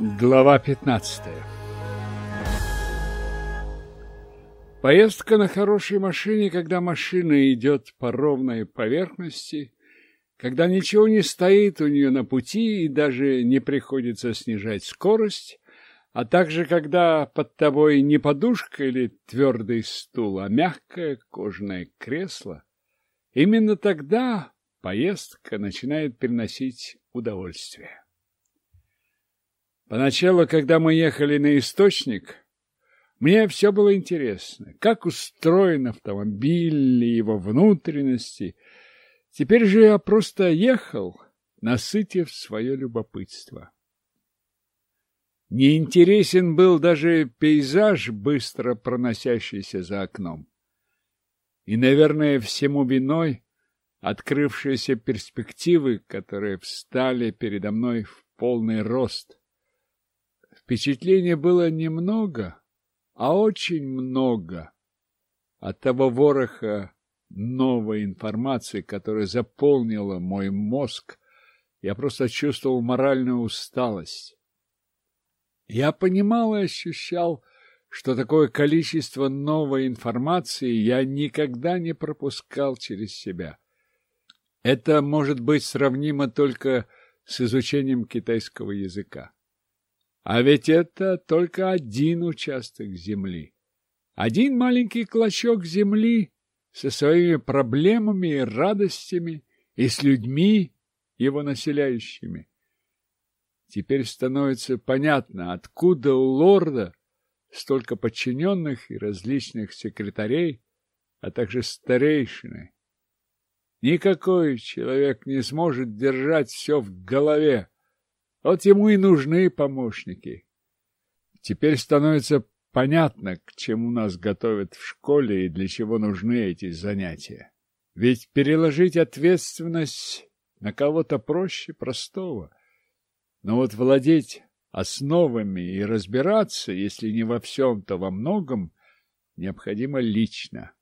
Глава 15 Поездка на хорошей машине, когда машина идет по ровной поверхности, когда ничего не стоит у нее на пути и даже не приходится снижать скорость, а также когда под тобой не подушка или твердый стул, а мягкое кожаное кресло, именно тогда поездка начинает приносить удовольствие. Поначалу, когда мы ехали на источник, мне все было интересно, как устроен автомобиль его внутренности. Теперь же я просто ехал, насытив свое любопытство. Неинтересен был даже пейзаж, быстро проносящийся за окном. И, наверное, всему виной открывшиеся перспективы, которые встали передо мной в полный рост. Впечатления было немного, а очень много от того вороха новой информации, которая заполнила мой мозг. Я просто чувствовал моральную усталость. Я понимал и ощущал, что такое количество новой информации я никогда не пропускал через себя. Это может быть сравнимо только с изучением китайского языка. А ведь это только один участок земли. Один маленький клочок земли со своими проблемами и радостями и с людьми, его населяющими. Теперь становится понятно, откуда у лорда столько подчиненных и различных секретарей, а также старейшины. Никакой человек не сможет держать все в голове, вот ему и нужны помощники. Теперь становится понятно, к чему нас готовят в школе и для чего нужны эти занятия. Ведь переложить ответственность на кого-то проще простого. Но вот владеть основами и разбираться, если не во всем, то во многом, необходимо лично.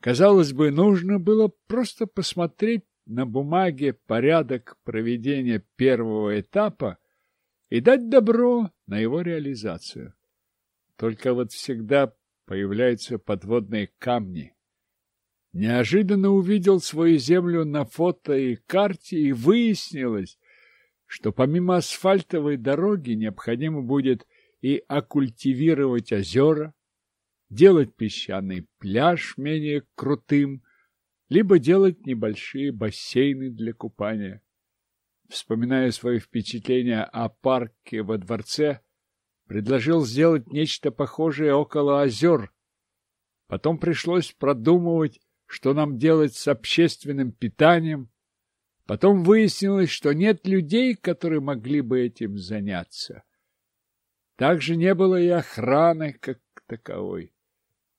Казалось бы, нужно было просто посмотреть на бумаге порядок проведения первого этапа и дать добро на его реализацию. Только вот всегда появляются подводные камни. Неожиданно увидел свою землю на фото и карте, и выяснилось, что помимо асфальтовой дороги необходимо будет и оккультивировать озера, делать песчаный пляж менее крутым, либо делать небольшие бассейны для купания. Вспоминая свои впечатления о парке во дворце, предложил сделать нечто похожее около озер. Потом пришлось продумывать, что нам делать с общественным питанием. Потом выяснилось, что нет людей, которые могли бы этим заняться. Также не было и охраны как таковой.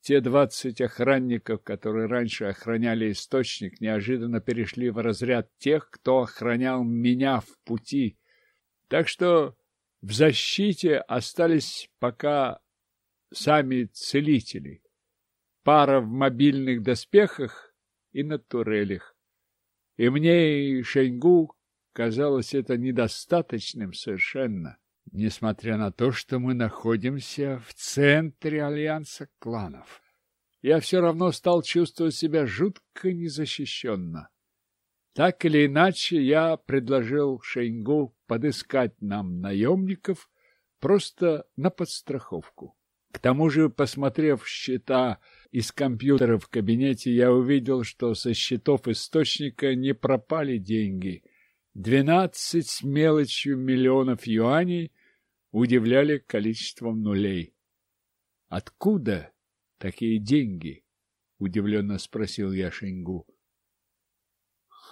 Те двадцать охранников, которые раньше охраняли источник, неожиданно перешли в разряд тех, кто охранял меня в пути. Так что в защите остались пока сами целители. Пара в мобильных доспехах и на турелях. И мне и Шеньгу казалось это недостаточным совершенно несмотря на то, что мы находимся в центре альянса кланов. Я все равно стал чувствовать себя жутко незащищенно. Так или иначе, я предложил Шейнгу подыскать нам наемников просто на подстраховку. К тому же, посмотрев счета из компьютера в кабинете, я увидел, что со счетов источника не пропали деньги. Двенадцать мелочью миллионов юаней удивляли количеством нулей. — Откуда такие деньги? — удивленно спросил я Шеньгу.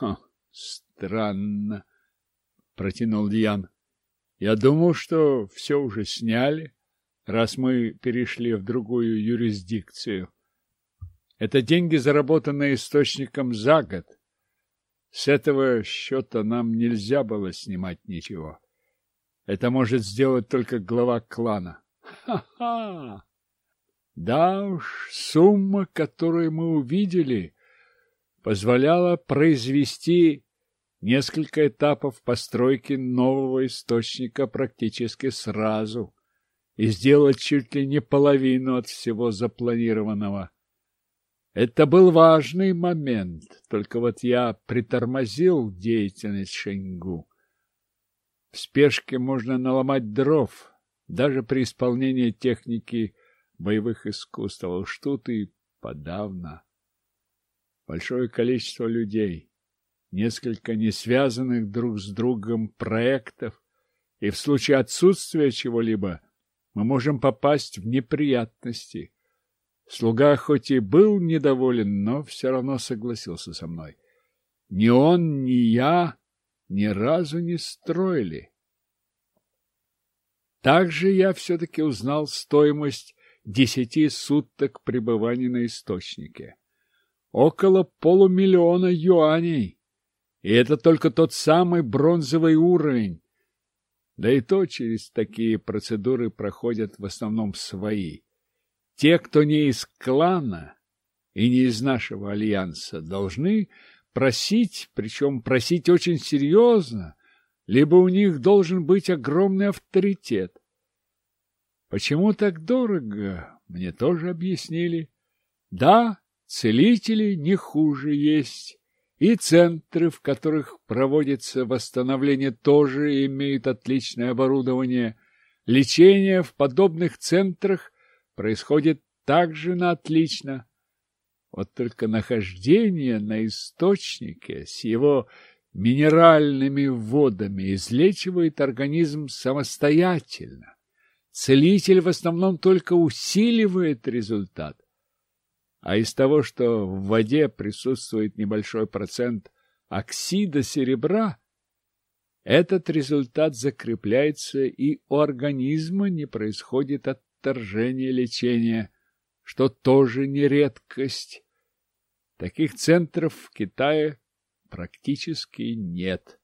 — странно, — протянул Дьян. — Я думал, что все уже сняли, раз мы перешли в другую юрисдикцию. Это деньги, заработанные источником за год. С этого счета нам нельзя было снимать ничего. — это может сделать только глава клана. Ха-ха! Да уж, сумма, которую мы увидели, позволяла произвести несколько этапов постройки нового источника практически сразу и сделать чуть ли не половину от всего запланированного. Это был важный момент, только вот я притормозил деятельность Шеньгу. В спешке можно наломать дров, даже при исполнении техники боевых искусств, а уж тут и подавно. Большое количество людей, несколько не связанных друг с другом проектов, и в случае отсутствия чего-либо мы можем попасть в неприятности. Слуга хоть и был недоволен, но все равно согласился со мной. Ни он, ни я ни разу не строили. Также я все-таки узнал стоимость десяти суток пребывания на источнике. Около полумиллиона юаней. И это только тот самый бронзовый уровень. Да и то через такие процедуры проходят в основном свои. Те, кто не из клана и не из нашего альянса, должны просить, причем просить очень серьезно, либо у них должен быть огромный авторитет. Почему так дорого, мне тоже объяснили. Да, целители не хуже есть, и центры, в которых проводится восстановление, тоже имеют отличное оборудование. Лечение в подобных центрах происходит также на отлично. Вот только нахождение на источнике с его минеральными водами излечивает организм самостоятельно. Целитель в основном только усиливает результат. А из того, что в воде присутствует небольшой процент оксида серебра, этот результат закрепляется и у организма не происходит отторжение лечения, что тоже не редкость. Таких центров в Китае практически нет.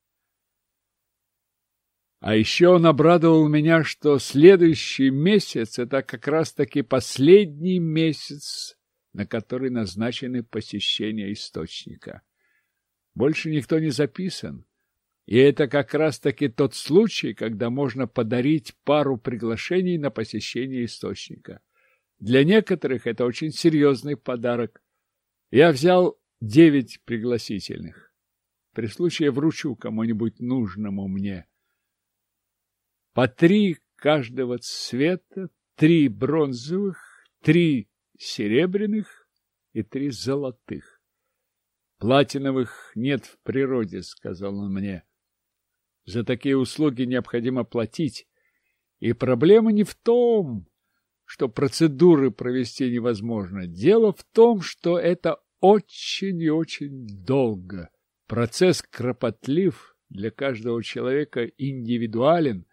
А еще он обрадовал меня, что следующий месяц — это как раз-таки последний месяц, на который назначены посещения источника. Больше никто не записан. И это как раз-таки тот случай, когда можно подарить пару приглашений на посещение источника. Для некоторых это очень серьезный подарок. Я взял девять пригласительных. При случае вручу кому-нибудь нужному мне. По три каждого цвета, три бронзовых, три серебряных и три золотых. Платиновых нет в природе, сказал он мне. За такие услуги необходимо платить. И проблема не в том, что процедуры провести невозможно. Дело в том, что это очень и очень долго. Процесс кропотлив, для каждого человека индивидуален.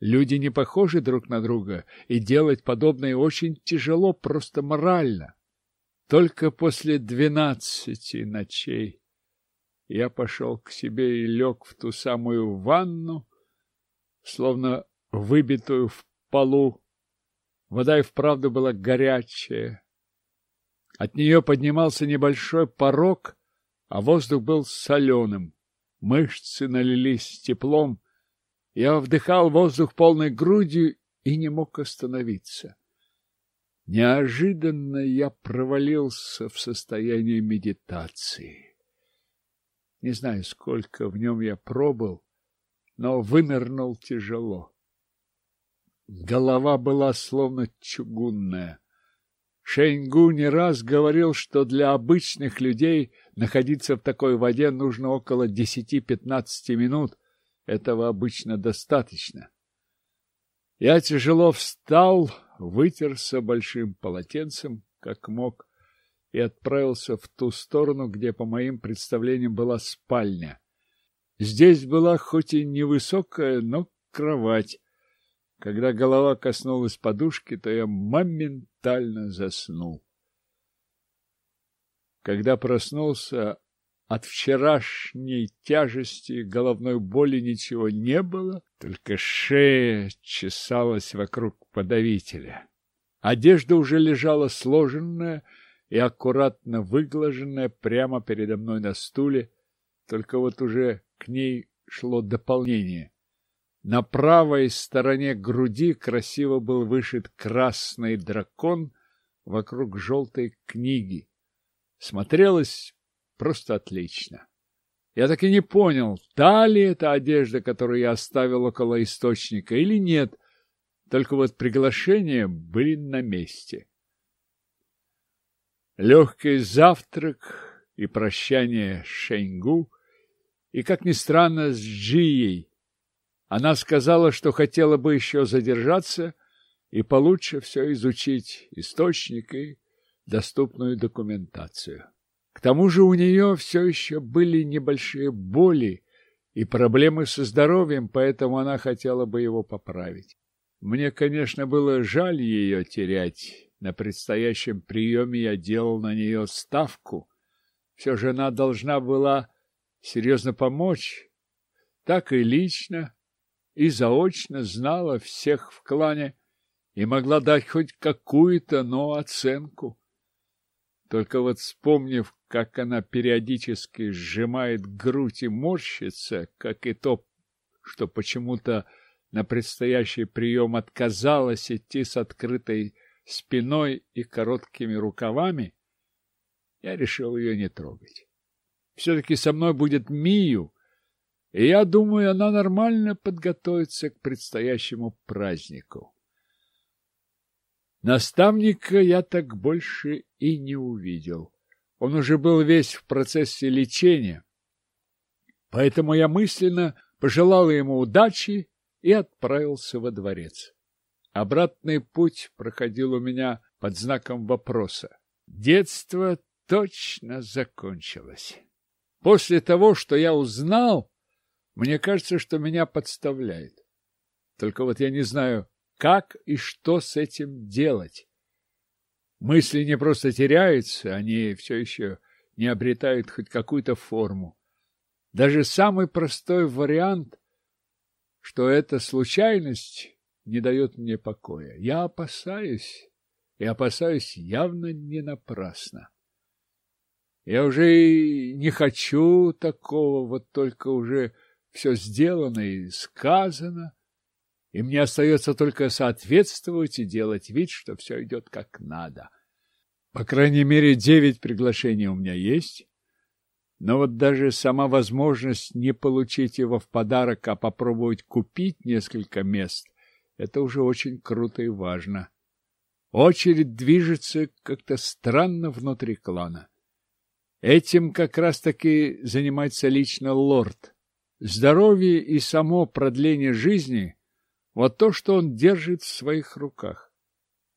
Люди не похожи друг на друга, и делать подобное очень тяжело просто морально. Только после двенадцати ночей я пошел к себе и лег в ту самую ванну, словно выбитую в полу. Вода и вправду была горячая. От нее поднимался небольшой порог, а воздух был соленым. Мышцы налились теплом. Я вдыхал воздух полной грудью и не мог остановиться. Неожиданно я провалился в состояние медитации. Не знаю, сколько в нем я пробыл, но вынырнул тяжело. Голова была словно чугунная. Шейнгу не раз говорил, что для обычных людей находиться в такой воде нужно около 10-15 минут. Этого обычно достаточно. Я тяжело встал, вытерся большим полотенцем, как мог, и отправился в ту сторону, где, по моим представлениям, была спальня. Здесь была хоть и невысокая, но кровать. Когда голова коснулась подушки, то я моментально заснул. Когда проснулся, от вчерашней тяжести головной боли ничего не было, только шея чесалась вокруг подавителя. Одежда уже лежала сложенная, и аккуратно выглаженная прямо передо мной на стуле, только вот уже к ней шло дополнение. На правой стороне груди красиво был вышит красный дракон вокруг желтой книги. Смотрелось просто отлично. Я так и не понял, та ли это одежда, которую я оставил около источника, или нет, только вот приглашения были на месте. Легкий завтрак и прощание с Шеньгу, и, как ни странно, с Джией. Она сказала, что хотела бы еще задержаться и получше все изучить, источник и доступную документацию. К тому же у нее все еще были небольшие боли и проблемы со здоровьем, поэтому она хотела бы его поправить. Мне, конечно, было жаль ее терять. На предстоящем приеме я делал на нее ставку. Все же она должна была серьезно помочь. Так и лично, и заочно знала всех в клане и могла дать хоть какую-то, но оценку. Только вот вспомнив, как она периодически сжимает грудь и морщится, как и то, что почему-то на предстоящий прием отказалась идти с открытой спиной и короткими рукавами, я решил ее не трогать. Все-таки со мной будет Мию, и я думаю, она нормально подготовится к предстоящему празднику. Наставника я так больше и не увидел. Он уже был весь в процессе лечения. Поэтому я мысленно пожелал ему удачи и отправился во дворец. Обратный путь проходил у меня под знаком вопроса. Детство точно закончилось. После того, что я узнал, мне кажется, что меня подставляют. Только вот я не знаю, как и что с этим делать. Мысли не просто теряются, они все еще не обретают хоть какую-то форму. Даже самый простой вариант, что это случайность, не дает мне покоя. Я опасаюсь, и опасаюсь явно не напрасно. Я уже не хочу такого, вот только уже все сделано и сказано и мне остается только соответствовать и делать вид, что все идет как надо. По крайней мере, девять приглашений у меня есть, но вот даже сама возможность не получить его в подарок, а попробовать купить несколько мест, это уже очень круто и важно. Очередь движется как-то странно внутри клана. Этим как раз-таки занимается лично лорд. Здоровье и само продление жизни вот то, что он держит в своих руках.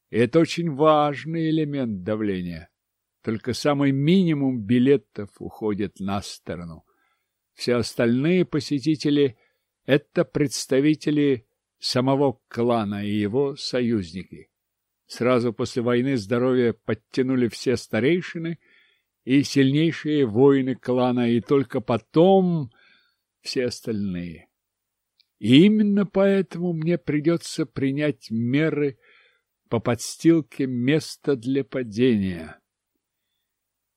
И это очень важный элемент давления. Только самый минимум билетов уходит на сторону. Все остальные посетители – это представители самого клана и его союзники. Сразу после войны здоровье подтянули все старейшины и сильнейшие воины клана, и только потом все остальные. И именно поэтому мне придется принять меры по подстилке места для падения.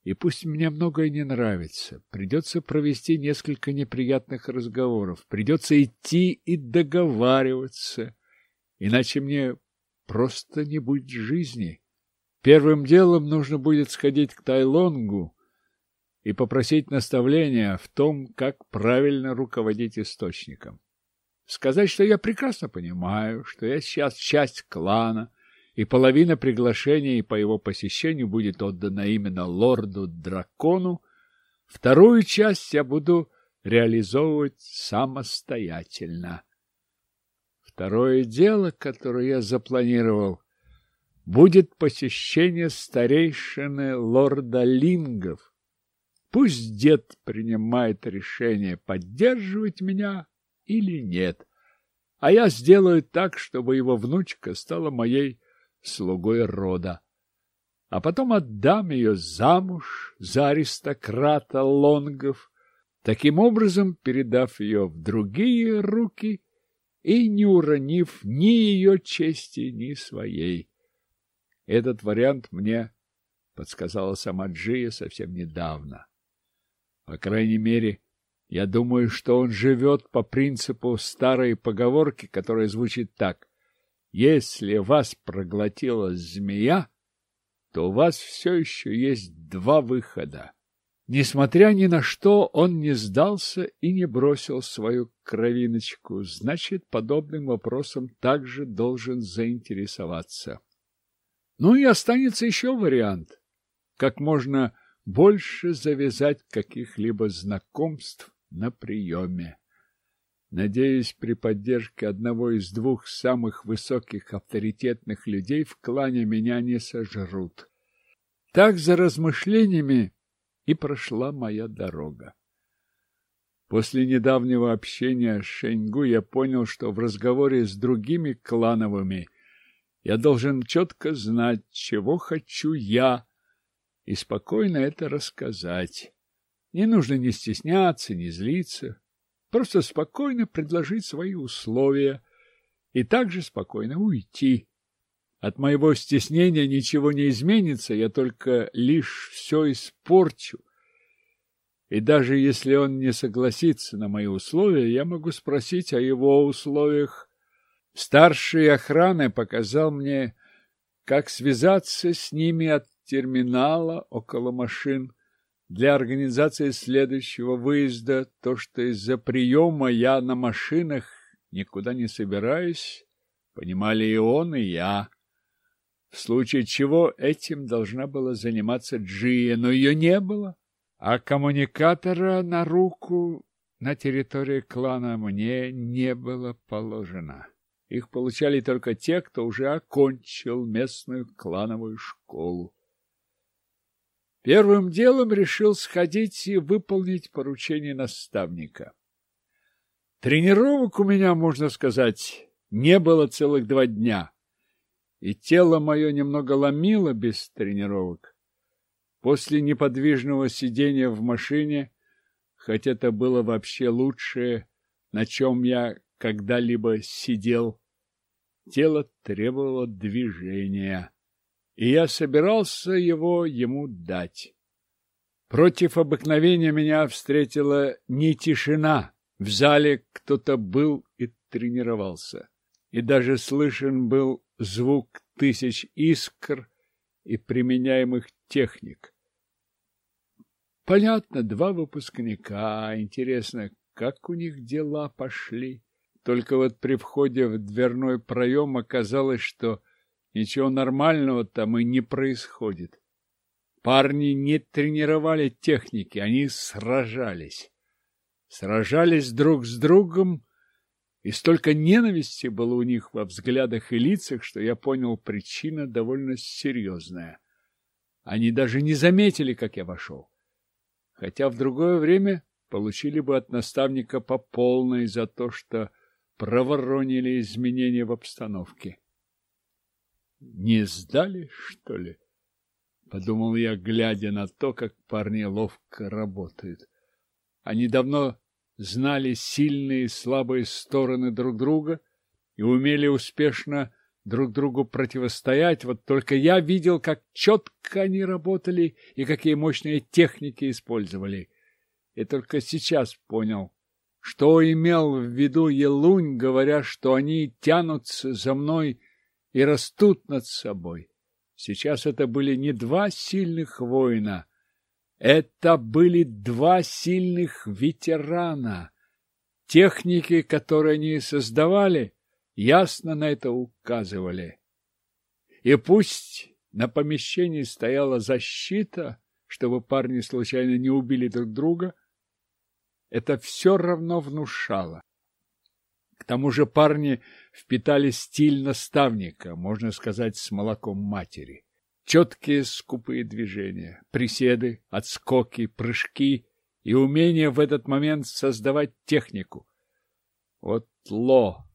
И пусть мне многое не нравится, придется провести несколько неприятных разговоров, придется идти и договариваться, иначе мне просто не будет жизни. Первым делом нужно будет сходить к Тайлонгу и попросить наставления в том, как правильно руководить источником. Сказать, что я прекрасно понимаю, что я сейчас часть клана, и половина приглашений по его посещению будет отдана именно лорду-дракону, вторую часть я буду реализовывать самостоятельно. Второе дело, которое я запланировал, будет посещение старейшины лорда Лингов. Пусть дед принимает решение поддерживать меня или нет. А я сделаю так, чтобы его внучка стала моей слугой рода. А потом отдам ее замуж за аристократа Лонгов, таким образом передав ее в другие руки и не уронив ни ее чести, ни своей. Этот вариант мне подсказала сама Джия совсем недавно. По крайней мере, Я думаю, что он живет по принципу старой поговорки, которая звучит так. Если вас проглотила змея, то у вас все еще есть два выхода. Несмотря ни на что, он не сдался и не бросил свою кровиночку. Значит, подобным вопросом также должен заинтересоваться. Ну и останется еще вариант. Как можно больше завязать каких-либо знакомств на приеме. Надеюсь, при поддержке одного из двух самых высоких авторитетных людей в клане меня не сожрут. Так за размышлениями и прошла моя дорога. После недавнего общения с Шеньгу я понял, что в разговоре с другими клановыми я должен четко знать, чего хочу я, и спокойно это рассказать. Не нужно ни стесняться, ни злиться, просто спокойно предложить свои условия и также спокойно уйти. От моего стеснения ничего не изменится, я только лишь все испорчу. И даже если он не согласится на мои условия, я могу спросить о его условиях. Старший охраны показал мне, как связаться с ними от терминала около машин для организации следующего выезда. То, что из-за приема я на машинах никуда не собираюсь, понимали и он, и я в случае чего этим должна была заниматься Джия, но ее не было, а коммуникатора на руку на территории клана мне не было положено. Их получали только те, кто уже окончил местную клановую школу. Первым делом решил сходить и выполнить поручение наставника. Тренировок у меня, можно сказать, не было целых два дня и тело мое немного ломило без тренировок. После неподвижного сидения в машине, хоть это было вообще лучшее, на чем я когда-либо сидел, тело требовало движения, и я собирался его ему дать. Против обыкновения меня встретила не тишина, в зале кто-то был и тренировался, и даже слышен был звук тысяч искр и применяемых техник. Понятно, два выпускника. Интересно, как у них дела пошли. Только вот при входе в дверной проем оказалось, что ничего нормального там и не происходит. Парни не тренировали техники, они сражались. Сражались друг с другом и столько ненависти было у них во взглядах и лицах, что я понял, причина довольно серьезная. Они даже не заметили, как я вошел. Хотя в другое время получили бы от наставника по полной за то, что проворонили изменения в обстановке. Не сдали, что ли? Подумал я, глядя на то, как парни ловко работают. Они давно знали сильные и слабые стороны друг друга и умели успешно друг другу противостоять. Вот только я видел, как четко они работали и какие мощные техники использовали. И только сейчас понял, что имел в виду Елунь, говоря, что они тянутся за мной и растут над собой. Сейчас это были не два сильных воина, это были два сильных ветерана. Техники, которые они создавали, ясно на это указывали. И пусть на помещении стояла защита, чтобы парни случайно не убили друг друга, это все равно внушало. К тому же парни впитали стиль наставника, можно сказать, с молоком матери. Четкие скупые движения, приседы, отскоки, прыжки и умение в этот момент создавать технику. Вот Ло.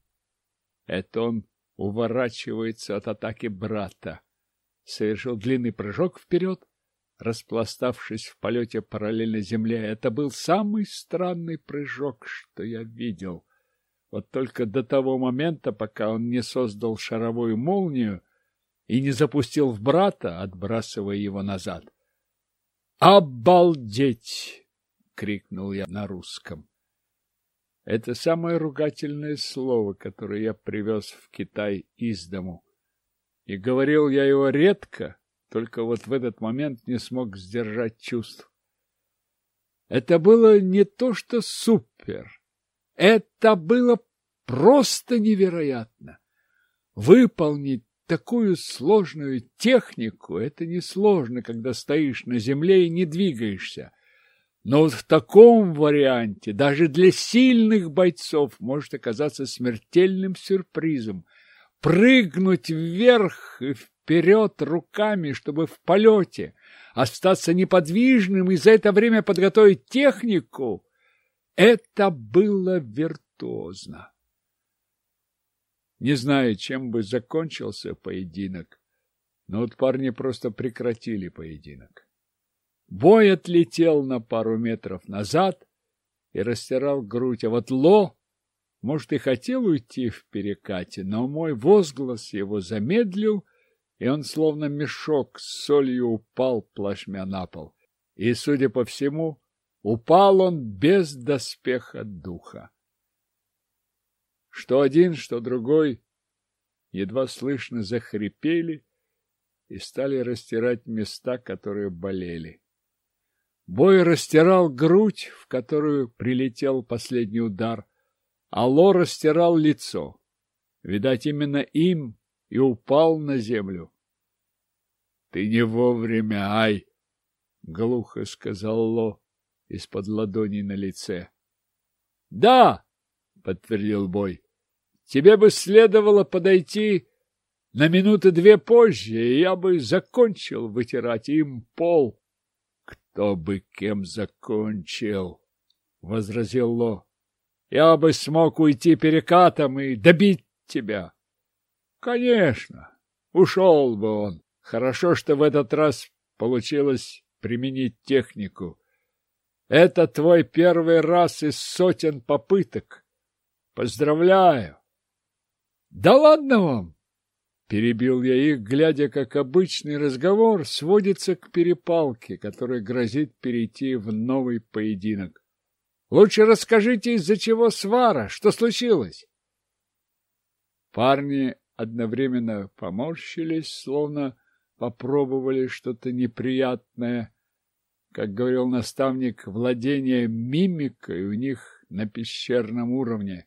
Это он уворачивается от атаки брата. Совершил длинный прыжок вперед, распластавшись в полете параллельно земле. Это был самый странный прыжок, что я видел. Вот только до того момента, пока он не создал шаровую молнию, и не запустил в брата, отбрасывая его назад. «Обалдеть!» — крикнул я на русском. Это самое ругательное слово, которое я привез в Китай из дому. И говорил я его редко, только вот в этот момент не смог сдержать чувств. Это было не то что супер, это было просто невероятно. Выполнить такую сложную технику — это несложно, когда стоишь на земле и не двигаешься. Но вот в таком варианте даже для сильных бойцов может оказаться смертельным сюрпризом. Прыгнуть вверх и вперед руками, чтобы в полете остаться неподвижным и за это время подготовить технику — это было виртуозно. Не знаю, чем бы закончился поединок, но вот парни просто прекратили поединок. Бой отлетел на пару метров назад и растирал грудь, а вот Ло, может, и хотел уйти в перекате, но мой возглас его замедлил, и он словно мешок с солью упал плашмя на пол. И, судя по всему, упал он без доспеха духа. Что один, что другой едва слышно захрипели и стали растирать места, которые болели. Бой растирал грудь, в которую прилетел последний удар, а Ло растирал лицо. Видать, именно им и упал на землю. — Ты не вовремя, ай! — глухо сказал Ло из-под ладони на лице. — Да! — подтвердил Бой. Тебе бы следовало подойти на минуты две позже, и я бы закончил вытирать им пол. — Кто бы кем закончил, — возразил Ло. — Я бы смог уйти перекатом и добить тебя. — Конечно, ушел бы он. Хорошо, что в этот раз получилось применить технику. Это твой первый раз из сотен попыток. Поздравляю! Да ладно вам! Перебил я их, глядя, как обычный разговор сводится к перепалке, которая грозит перейти в новый поединок. Лучше расскажите, из-за чего свара, что случилось? Парни одновременно поморщились, словно попробовали что-то неприятное. Как говорил наставник, владение мимикой у них на пещерном уровне.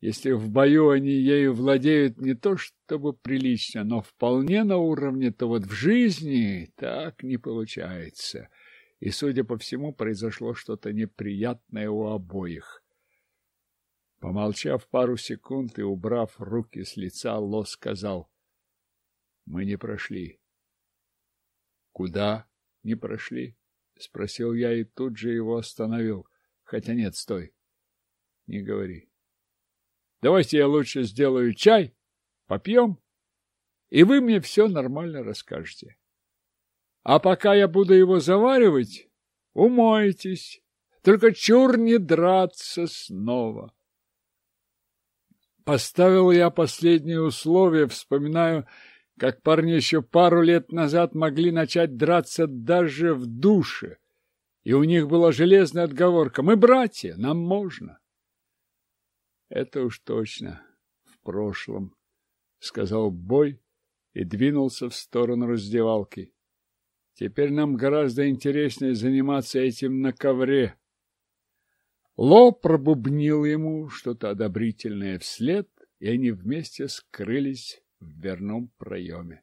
Если в бою они ею владеют не то чтобы прилично, но вполне на уровне, то вот в жизни так не получается. И, судя по всему, произошло что-то неприятное у обоих. Помолчав пару секунд и убрав руки с лица, Ло сказал, — Мы не прошли. — Куда не прошли? — спросил я и тут же его остановил. Хотя нет, стой. Не говори. Давайте я лучше сделаю чай, попьем, и вы мне все нормально расскажете. А пока я буду его заваривать, умойтесь, только чур не драться снова. Поставил я последнее условие, вспоминаю, как парни еще пару лет назад могли начать драться даже в душе, и у них была железная отговорка «Мы братья, нам можно». Это уж точно в прошлом, — сказал Бой и двинулся в сторону раздевалки. Теперь нам гораздо интереснее заниматься этим на ковре. Ло пробубнил ему что-то одобрительное вслед, и они вместе скрылись в дверном проеме.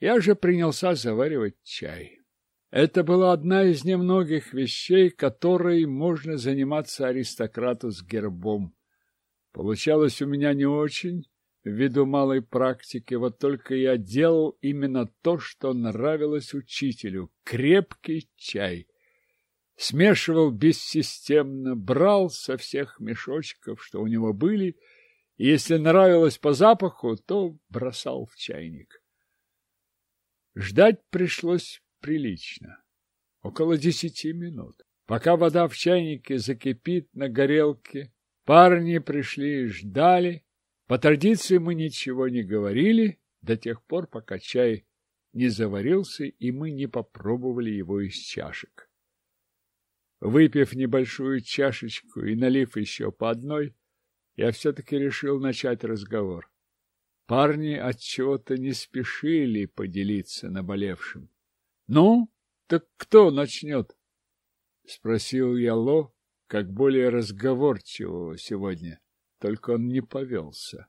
Я же принялся заваривать чай. Это была одна из немногих вещей, которой можно заниматься аристократу с гербом. Получалось у меня не очень, ввиду малой практики, вот только я делал именно то, что нравилось учителю — крепкий чай. Смешивал бессистемно, брал со всех мешочков, что у него были, если нравилось по запаху, то бросал в чайник. Ждать пришлось прилично, около десяти минут. Пока вода в чайнике закипит на горелке, Парни пришли и ждали. По традиции мы ничего не говорили до тех пор, пока чай не заварился, и мы не попробовали его из чашек. Выпив небольшую чашечку и налив еще по одной, я все-таки решил начать разговор. Парни от чего-то не спешили поделиться наболевшим. — Ну, так кто начнет? — спросил я Ло, как более разговорчивого сегодня. Только он не повелся.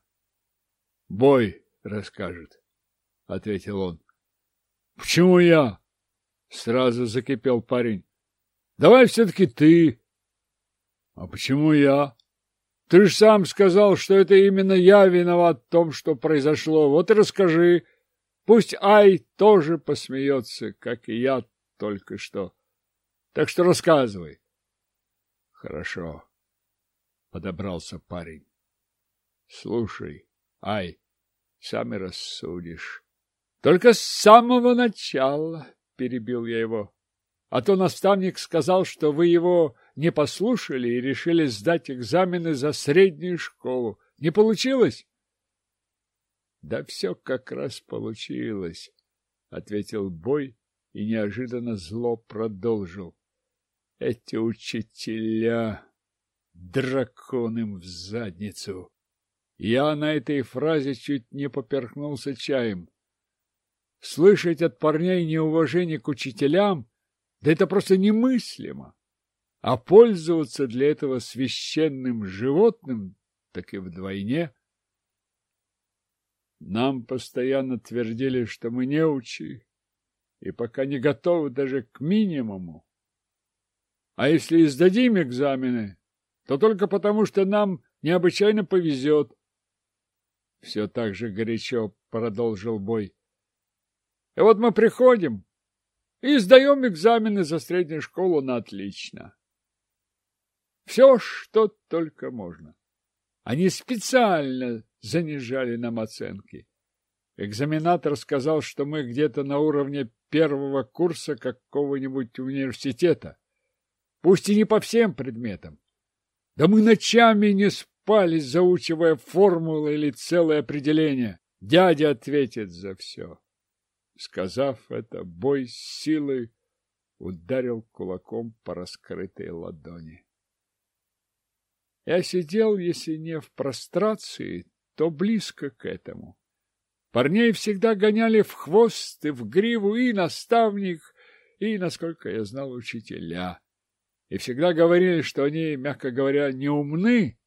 — Бой расскажет, — ответил он. — Почему я? — сразу закипел парень. — Давай все-таки ты. — А почему я? Ты же сам сказал, что это именно я виноват в том, что произошло. Вот и расскажи. Пусть Ай тоже посмеется, как и я только что. Так что рассказывай. Хорошо. Подобрался парень. Слушай, Ай, сам и рассудишь. Только с самого начала, перебил я его. А то наставник сказал, что вы его не послушали и решили сдать экзамены за среднюю школу. Не получилось? Да все как раз получилось, ответил Бой и неожиданно зло продолжил. Эти учителя дракон в задницу. Я на этой фразе чуть не поперхнулся чаем. Слышать от парней неуважение к учителям, да это просто немыслимо. А пользоваться для этого священным животным так и вдвойне. Нам постоянно твердили, что мы не учи, и пока не готовы даже к минимуму. А если и сдадим экзамены, то только потому, что нам необычайно повезет. Все так же горячо продолжил бой. И вот мы приходим и сдаем экзамены за среднюю школу на отлично. Все, что только можно. Они специально занижали нам оценки. Экзаменатор сказал, что мы где-то на уровне первого курса какого-нибудь университета. Пусть и не по всем предметам. Да мы ночами не спали, заучивая формулы или целое определение. Дядя ответит за все. Сказав это, бой с силой ударил кулаком по раскрытой ладони. Я сидел, если не в прострации, то близко к этому. Парней всегда гоняли в хвост и в гриву и наставник, и, насколько я знал, учителя. И всегда говорили, что они, мягко говоря, не умны.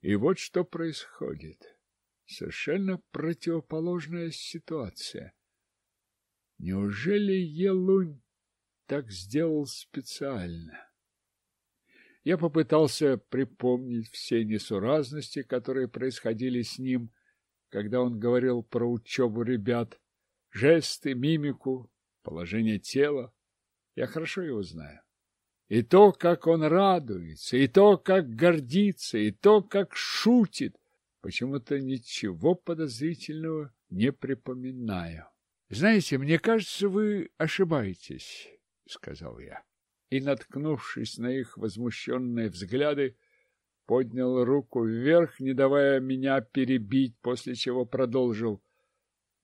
И вот что происходит. Совершенно противоположная ситуация. Неужели Елунь так сделал специально? Я попытался припомнить все несуразности, которые происходили с ним, когда он говорил про учебу ребят, жесты, мимику, положение тела. Я хорошо его знаю. И то, как он радуется, и то, как гордится, и то, как шутит. Почему-то ничего подозрительного не припоминаю. — Знаете, мне кажется, вы ошибаетесь, — сказал я и, наткнувшись на их возмущенные взгляды, поднял руку вверх, не давая меня перебить, после чего продолжил.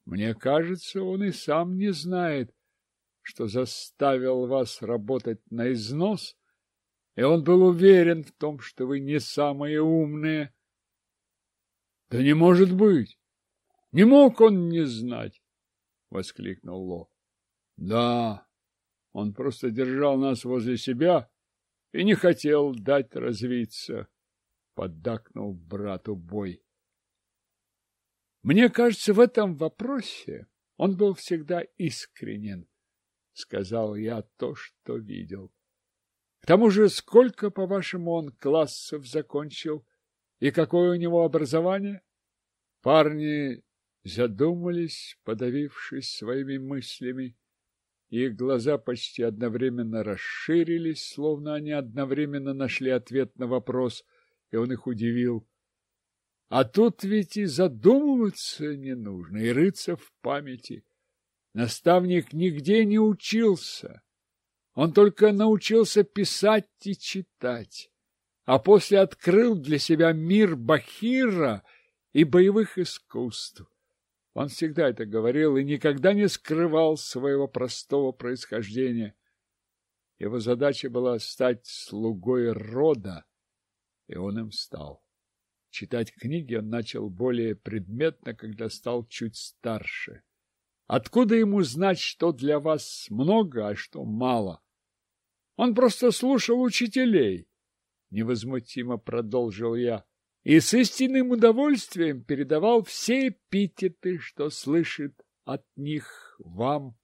Мне кажется, он и сам не знает, что заставил вас работать на износ, и он был уверен в том, что вы не самые умные. — Да не может быть! Не мог он не знать! — воскликнул Ло. — Да, он просто держал нас возле себя и не хотел дать развиться, — поддакнул брату Бой. Мне кажется, в этом вопросе он был всегда искренен, — сказал я то, что видел. К тому же, сколько, по-вашему, он классов закончил и какое у него образование? Парни задумались, подавившись своими мыслями. Их глаза почти одновременно расширились, словно они одновременно нашли ответ на вопрос, и он их удивил. А тут ведь и задумываться не нужно, и рыться в памяти. Наставник нигде не учился. Он только научился писать и читать, а после открыл для себя мир Бахира и боевых искусств. Он всегда это говорил и никогда не скрывал своего простого происхождения. Его задача была стать слугой рода, и он им стал. Читать книги он начал более предметно, когда стал чуть старше. Откуда ему знать, что для вас много, а что мало? Он просто слушал учителей, — невозмутимо продолжил я, и с истинным удовольствием передавал все эпитеты, что слышит от них вам.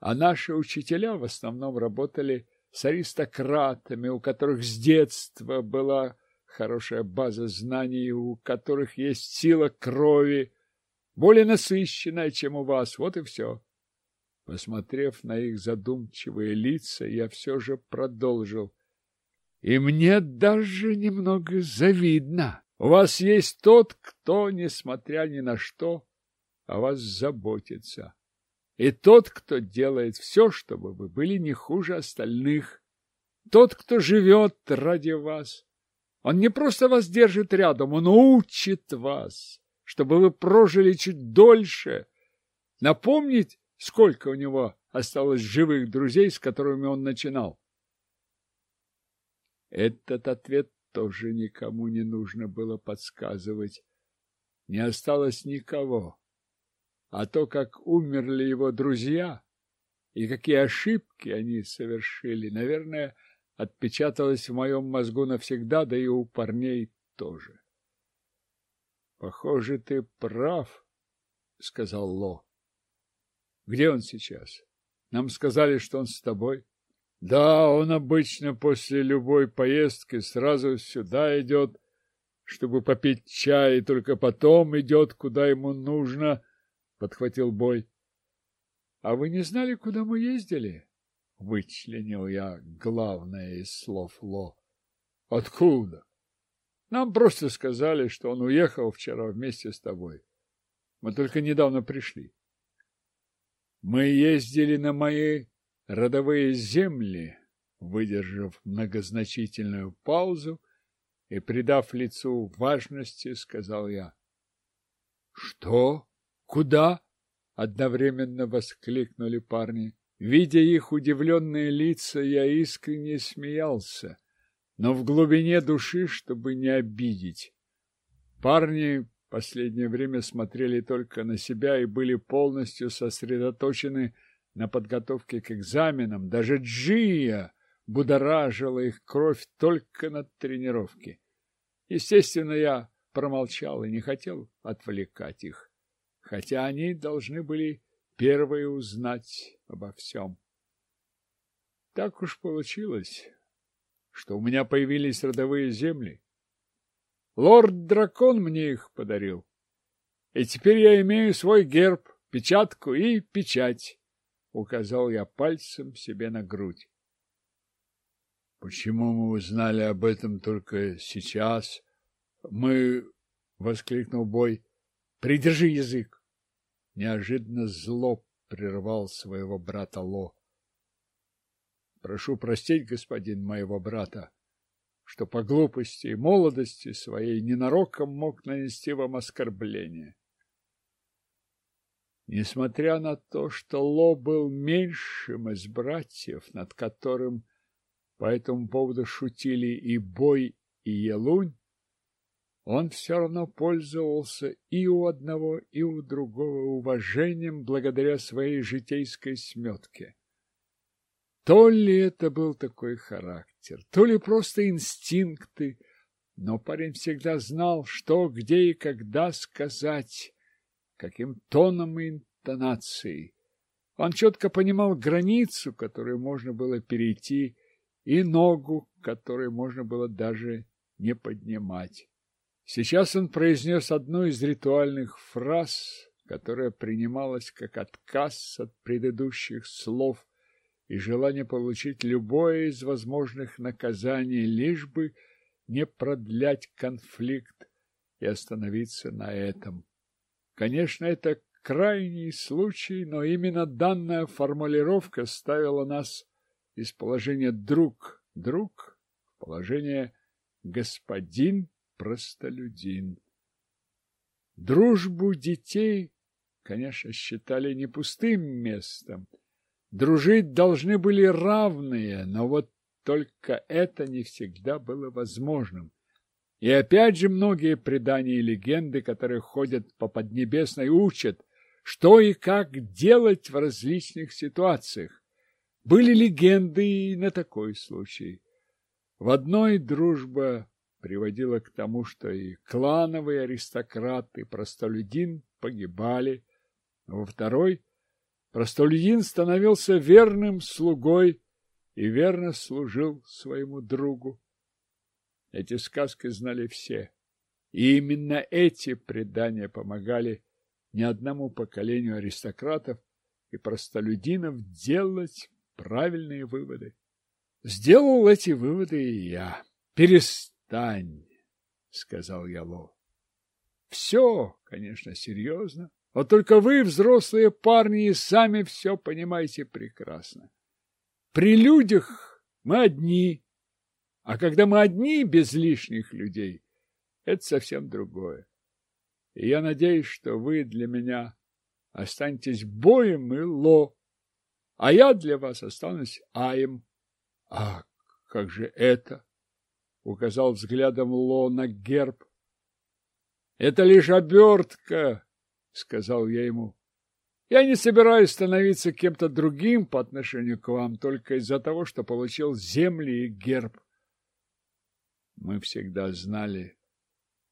А наши учителя в основном работали с аристократами, у которых с детства была хорошая база знаний, у которых есть сила крови, более насыщенная, чем у вас. Вот и все. Посмотрев на их задумчивые лица, я все же продолжил. И мне даже немного завидно. У вас есть тот, кто, несмотря ни на что, о вас заботится. И тот, кто делает все, чтобы вы были не хуже остальных. Тот, кто живет ради вас. Он не просто вас держит рядом, он учит вас чтобы вы прожили чуть дольше. Напомнить, сколько у него осталось живых друзей, с которыми он начинал? Этот ответ тоже никому не нужно было подсказывать. Не осталось никого. А то, как умерли его друзья и какие ошибки они совершили, наверное, отпечаталось в моем мозгу навсегда, да и у парней тоже. — Похоже, ты прав, — сказал Ло. — Где он сейчас? Нам сказали, что он с тобой. — Да, он обычно после любой поездки сразу сюда идет, чтобы попить чай, и только потом идет, куда ему нужно, — подхватил Бой. — А вы не знали, куда мы ездили? — вычленил я главное из слов Ло. — Откуда? Нам просто сказали, что он уехал вчера вместе с тобой. Мы только недавно пришли. Мы ездили на мои родовые земли, выдержав многозначительную паузу и, придав лицу важности, сказал я. — Что? Куда? — одновременно воскликнули парни. Видя их удивленные лица, я искренне смеялся но в глубине души, чтобы не обидеть. Парни последнее время смотрели только на себя и были полностью сосредоточены на подготовке к экзаменам. Даже Джия будоражила их кровь только на тренировке. Естественно, я промолчал и не хотел отвлекать их, хотя они должны были первые узнать обо всем. Так уж получилось что у меня появились родовые земли. Лорд-дракон мне их подарил. И теперь я имею свой герб, печатку и печать. Указал я пальцем себе на грудь. Почему мы узнали об этом только сейчас? Мы... — воскликнул Бой. — Придержи язык! Неожиданно зло прервал своего брата Ло. Прошу простить, господин, моего брата, что по глупости и молодости своей ненароком мог нанести вам оскорбление. Несмотря на то, что Ло был меньшим из братьев, над которым по этому поводу шутили и Бой, и Елунь, он все равно пользовался и у одного, и у другого уважением благодаря своей житейской сметке. То ли это был такой характер, то ли просто инстинкты, но парень всегда знал, что, где и когда сказать, каким тоном и интонацией. Он четко понимал границу, которую можно было перейти, и ногу, которую можно было даже не поднимать. Сейчас он произнес одну из ритуальных фраз, которая принималась как отказ от предыдущих слов, и желание получить любое из возможных наказаний, лишь бы не продлять конфликт и остановиться на этом. Конечно, это крайний случай, но именно данная формулировка ставила нас из положения «друг-друг» в положение «господин-простолюдин». Дружбу детей, конечно, считали не пустым местом, Дружить должны были равные, но вот только это не всегда было возможным. И опять же многие предания и легенды, которые ходят по Поднебесной, учат, что и как делать в различных ситуациях. Были легенды и на такой случай. В одной дружба приводила к тому, что и клановые аристократы, простолюдин погибали, во второй простолюдин становился верным слугой и верно служил своему другу. Эти сказки знали все, и именно эти предания помогали не одному поколению аристократов и простолюдинов делать правильные выводы. Сделал эти выводы и я. Перестань, сказал я Ло. Все, конечно, серьезно. Вот только вы, взрослые парни, и сами все понимаете прекрасно. При людях мы одни, а когда мы одни, без лишних людей, это совсем другое. И я надеюсь, что вы для меня останетесь боем и ло, а я для вас останусь аем. — А как же это? — указал взглядом Ло на герб. — Это лишь обертка, — сказал я ему. — Я не собираюсь становиться кем-то другим по отношению к вам только из-за того, что получил земли и герб. Мы всегда знали,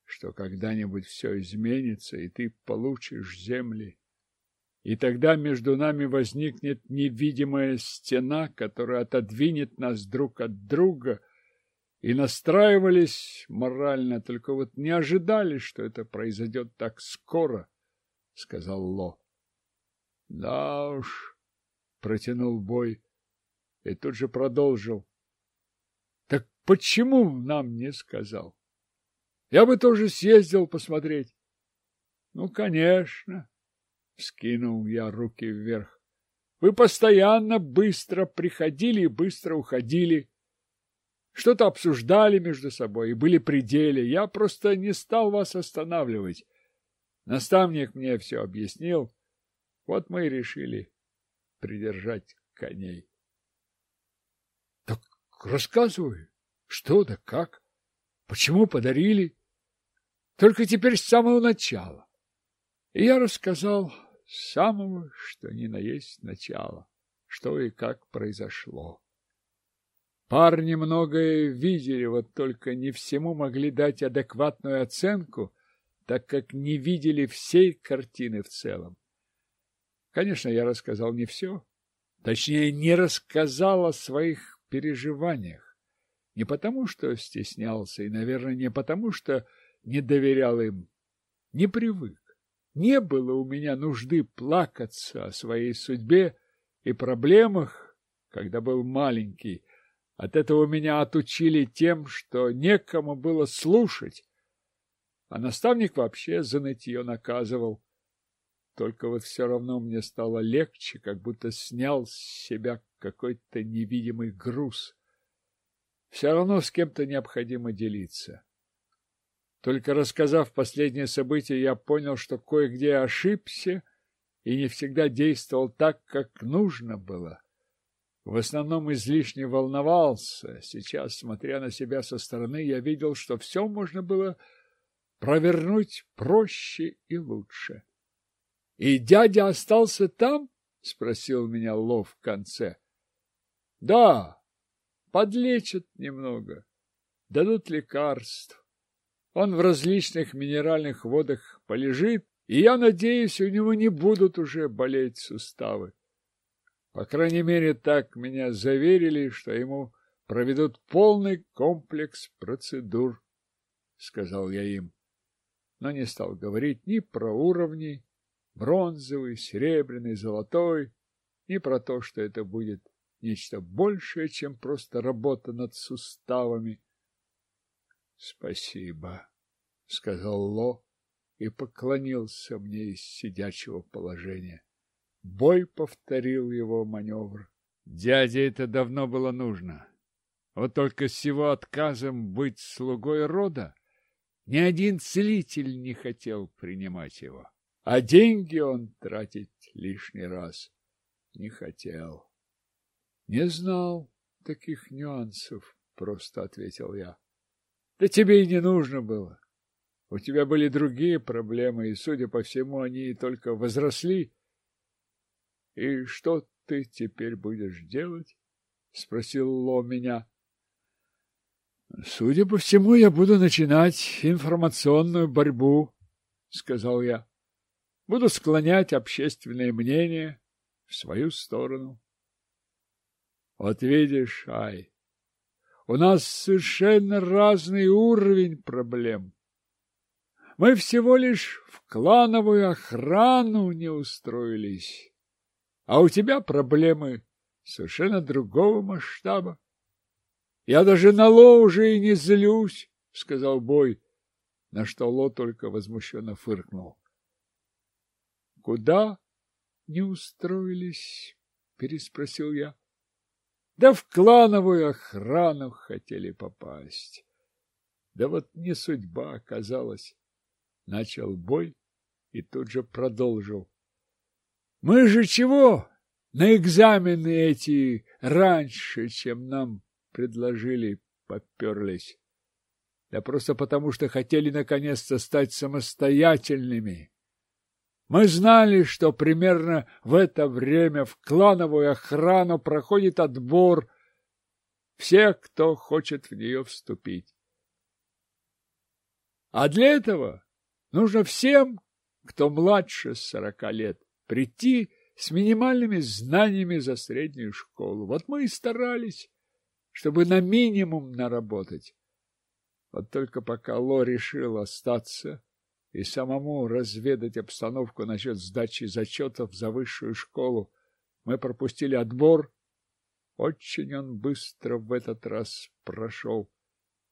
что когда-нибудь все изменится, и ты получишь земли. И тогда между нами возникнет невидимая стена, которая отодвинет нас друг от друга, и настраивались морально, только вот не ожидали, что это произойдет так скоро, — сказал Ло. — Да уж, — протянул Бой и тут же продолжил. Так почему нам не сказал? Я бы тоже съездил посмотреть. Ну, конечно, скинул я руки вверх. Вы постоянно быстро приходили и быстро уходили. Что-то обсуждали между собой и были пределе. Я просто не стал вас останавливать. Наставник мне все объяснил. Вот мы и решили придержать коней. Рассказывай, что да как, почему подарили. Только теперь с самого начала. И я рассказал с самого, что ни на есть начала, что и как произошло. Парни многое видели, вот только не всему могли дать адекватную оценку, так как не видели всей картины в целом. Конечно, я рассказал не все, точнее, не рассказал о своих переживаниях. Не потому, что стеснялся, и, наверное, не потому, что не доверял им. Не привык. Не было у меня нужды плакаться о своей судьбе и проблемах, когда был маленький. От этого меня отучили тем, что некому было слушать. А наставник вообще за нытье наказывал. Только вот все равно мне стало легче, как будто снял с себя какой-то невидимый груз. Все равно с кем-то необходимо делиться. Только рассказав последнее событие, я понял, что кое-где ошибся и не всегда действовал так, как нужно было. В основном излишне волновался. Сейчас, смотря на себя со стороны, я видел, что все можно было провернуть проще и лучше. — И дядя остался там? — спросил меня Лов в конце. — Да, подлечат немного, дадут лекарств. Он в различных минеральных водах полежит, и я надеюсь, у него не будут уже болеть суставы. По крайней мере, так меня заверили, что ему проведут полный комплекс процедур, — сказал я им, но не стал говорить ни про уровни, бронзовый, серебряный, золотой, не про то, что это будет нечто большее, чем просто работа над суставами. — Спасибо, — сказал Ло и поклонился мне из сидячего положения. Бой повторил его маневр. Дяде это давно было нужно. Вот только с его отказом быть слугой рода ни один целитель не хотел принимать его а деньги он тратить лишний раз. не хотел. Не знал таких нюансов, просто ответил я. Да тебе и не нужно было. У тебя были другие проблемы, и, судя по всему, они только возросли. И что ты теперь будешь делать? Спросил Ло меня. Судя по всему, я буду начинать информационную борьбу, сказал я. Буду склонять общественное мнение в свою сторону. Вот видишь, Ай, у нас совершенно разный уровень проблем. Мы всего лишь в клановую охрану не устроились, а у тебя проблемы совершенно другого масштаба. Я даже на Ло уже и не злюсь, — сказал Бой, на что Ло только возмущенно фыркнул. — Куда не устроились? — переспросил я. — Да в клановую охрану хотели попасть. Да вот не судьба оказалась. Начал Бой и тут же продолжил. — Мы же чего? На экзамены эти раньше, чем нам предложили, поперлись. Да просто потому, что хотели наконец-то стать самостоятельными. Мы знали, что примерно в это время в клановую охрану проходит отбор всех, кто хочет в нее вступить. А для этого нужно всем, кто младше сорока лет, прийти с минимальными знаниями за среднюю школу. Вот мы и старались чтобы на минимум наработать. Вот только пока Ло решил остаться и самому разведать обстановку насчет сдачи зачетов за высшую школу, мы пропустили отбор. Очень он быстро в этот раз прошел,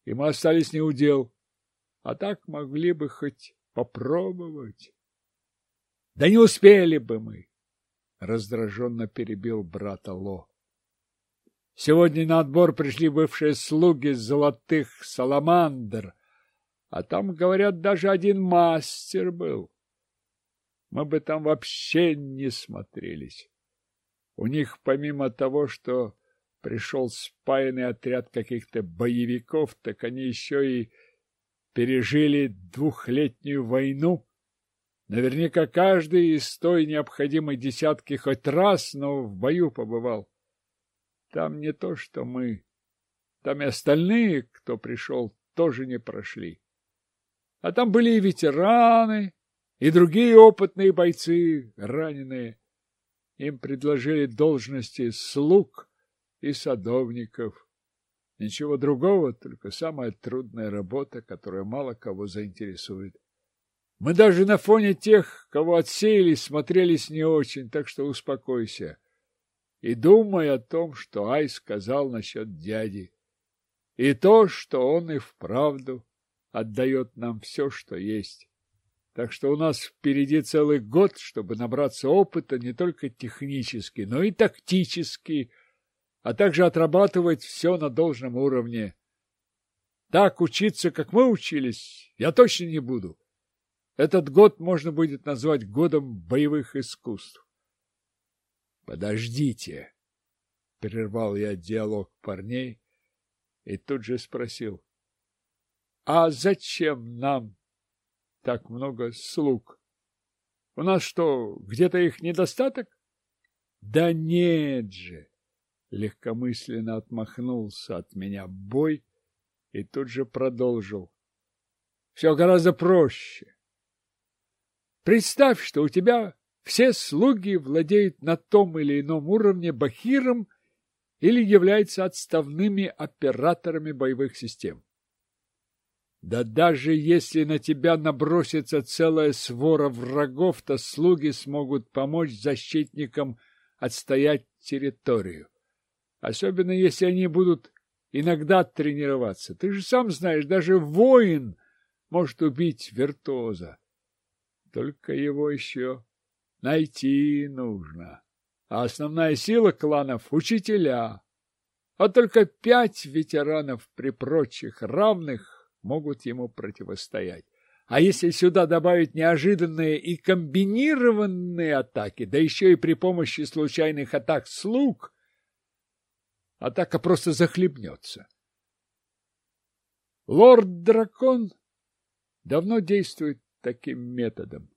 и мы остались неудел. А так могли бы хоть попробовать. Да не успели бы мы, — раздраженно перебил брата Ло. Сегодня на отбор пришли бывшие слуги золотых саламандр, а там, говорят, даже один мастер был. Мы бы там вообще не смотрелись. У них, помимо того, что пришел спаянный отряд каких-то боевиков, так они еще и пережили двухлетнюю войну. Наверняка каждый из той необходимой десятки хоть раз, но в бою побывал. Там не то, что мы. Там и остальные, кто пришел, тоже не прошли. А там были и ветераны, и другие опытные бойцы, раненые. Им предложили должности слуг и садовников. Ничего другого, только самая трудная работа, которая мало кого заинтересует. Мы даже на фоне тех, кого отсеяли, смотрелись не очень, так что успокойся и думай о том, что Ай сказал насчет дяди, и то, что он и вправду отдает нам все, что есть. Так что у нас впереди целый год, чтобы набраться опыта не только технически, но и тактически, а также отрабатывать все на должном уровне. Так учиться, как мы учились, я точно не буду. Этот год можно будет назвать годом боевых искусств. Подождите, прервал я диалог парней и тут же спросил. А зачем нам так много слуг? У нас что, где-то их недостаток? Да нет же! Легкомысленно отмахнулся от меня бой и тут же продолжил. Все гораздо проще. Представь, что у тебя все слуги владеют на том или ином уровне бахиром или являются отставными операторами боевых систем. Да даже если на тебя набросится целая свора врагов, то слуги смогут помочь защитникам отстоять территорию. Особенно если они будут иногда тренироваться. Ты же сам знаешь, даже воин может убить виртуоза. Только его еще найти нужно. А основная сила кланов — учителя. А только пять ветеранов при прочих равных могут ему противостоять. А если сюда добавить неожиданные и комбинированные атаки, да еще и при помощи случайных атак слуг, атака просто захлебнется. Лорд-дракон давно действует таким методом.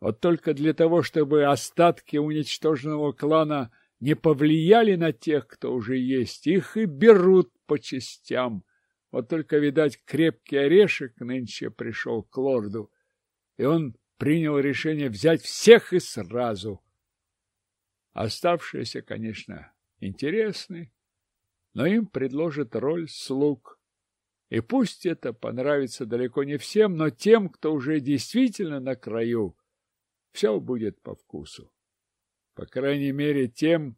Вот только для того, чтобы остатки уничтоженного клана не повлияли на тех, кто уже есть, их и берут по частям. Вот только, видать, крепкий орешек нынче пришел к лорду, и он принял решение взять всех и сразу. Оставшиеся, конечно, интересны, но им предложат роль слуг. И пусть это понравится далеко не всем, но тем, кто уже действительно на краю, все будет по вкусу. По крайней мере, тем,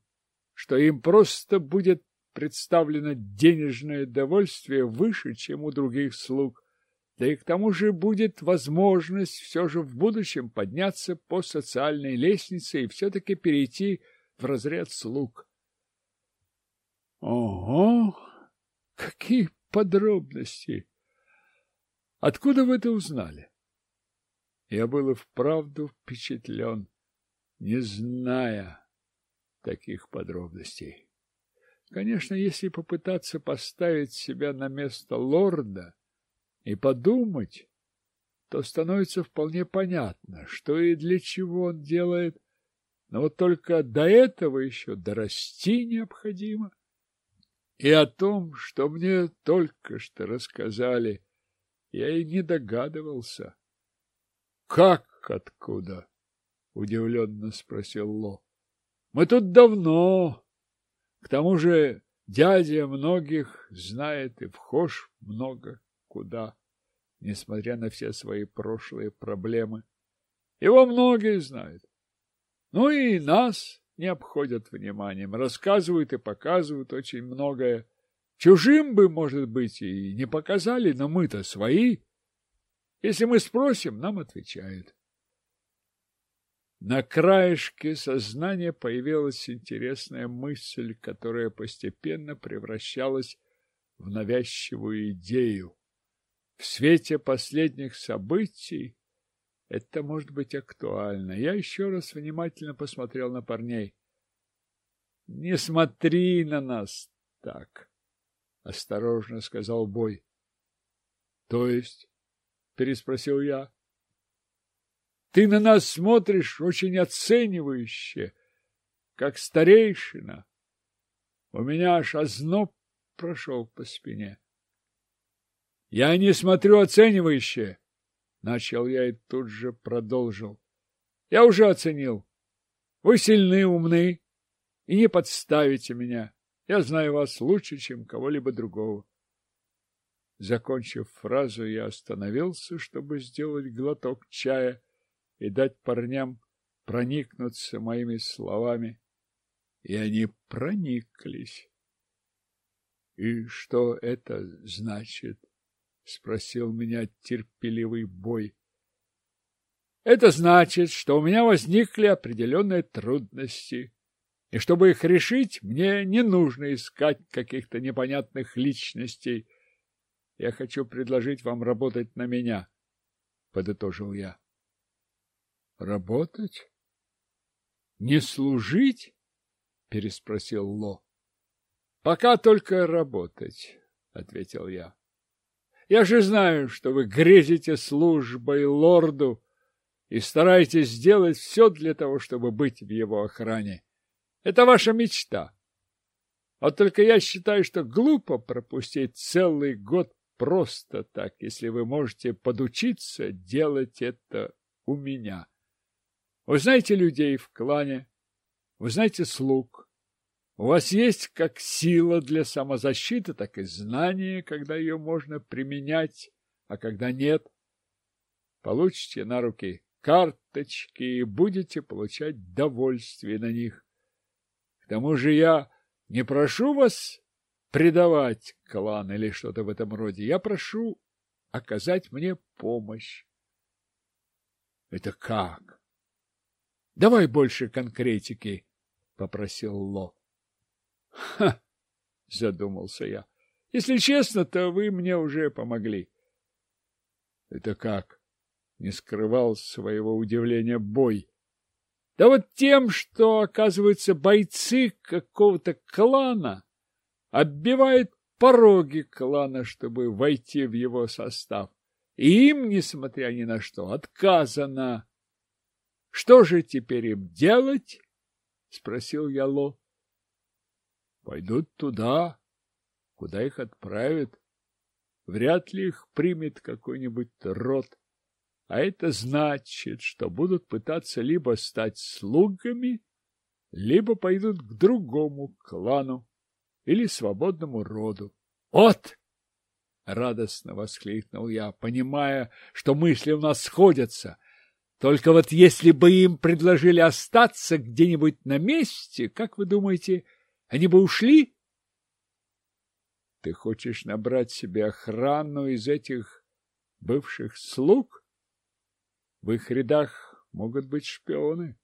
что им просто будет представлено денежное довольствие выше, чем у других слуг, да и к тому же будет возможность все же в будущем подняться по социальной лестнице и все-таки перейти в разряд слуг. Ого! Какие подробности! Откуда вы это узнали? Я был и вправду впечатлен, не зная таких подробностей. Конечно, если попытаться поставить себя на место лорда и подумать, то становится вполне понятно, что и для чего он делает, но вот только до этого еще дорасти необходимо. И о том, что мне только что рассказали, я и не догадывался. — Как откуда? — удивленно спросил Ло. — Мы тут давно, к тому же дядя многих знает и вхож много куда, несмотря на все свои прошлые проблемы. Его многие знают. Ну и нас не обходят вниманием, рассказывают и показывают очень многое. Чужим бы, может быть, и не показали, но мы-то свои. Если мы спросим, нам отвечают. На краешке сознания появилась интересная мысль, которая постепенно превращалась в навязчивую идею. В свете последних событий это может быть актуально. Я еще раз внимательно посмотрел на парней. — Не смотри на нас так, — осторожно сказал Бой. — То есть? — переспросил я. Ты на нас смотришь очень оценивающе, как старейшина. У меня аж озноб прошел по спине. — Я не смотрю оценивающе, — начал я и тут же продолжил. — Я уже оценил. Вы сильны, умны и не подставите меня. Я знаю вас лучше, чем кого-либо другого. Закончив фразу, я остановился, чтобы сделать глоток чая, и дать парням проникнуться моими словами. И они прониклись. — И что это значит? — спросил меня терпеливый бой. — Это значит, что у меня возникли определенные трудности, и чтобы их решить, мне не нужно искать каких-то непонятных личностей. Я хочу предложить вам работать на меня, — подытожил я. Работать? Не служить? Переспросил Ло. Пока только работать, ответил я. Я же знаю, что вы грезите службой лорду и стараетесь сделать все для того, чтобы быть в его охране. Это ваша мечта. А только я считаю, что глупо пропустить целый год просто так, если вы можете подучиться делать это у меня. Вы знаете людей в клане, вы знаете слуг. У вас есть как сила для самозащиты, так и знание, когда ее можно применять, а когда нет. Получите на руки карточки и будете получать довольствие на них. К тому же я не прошу вас предавать клан или что-то в этом роде. Я прошу оказать мне помощь. — Это как? — Давай больше конкретики, — попросил Ло. — Ха! — задумался я. — Если честно, то вы мне уже помогли. Это как? Не скрывал своего удивления бой. Да вот тем, что, оказывается, бойцы какого-то клана оббивают пороги клана, чтобы войти в его состав. И им, несмотря ни на что, отказано. Что же теперь им делать? — спросил я Ло. — Пойдут туда, куда их отправят. Вряд ли их примет какой-нибудь род. А это значит, что будут пытаться либо стать слугами, либо пойдут к другому клану или свободному роду. Вот! Радостно воскликнул я, понимая, что мысли у нас сходятся. Только вот если бы им предложили остаться где-нибудь на месте, как вы думаете, они бы ушли? Ты хочешь набрать себе охрану из этих бывших слуг? В их рядах могут быть шпионы.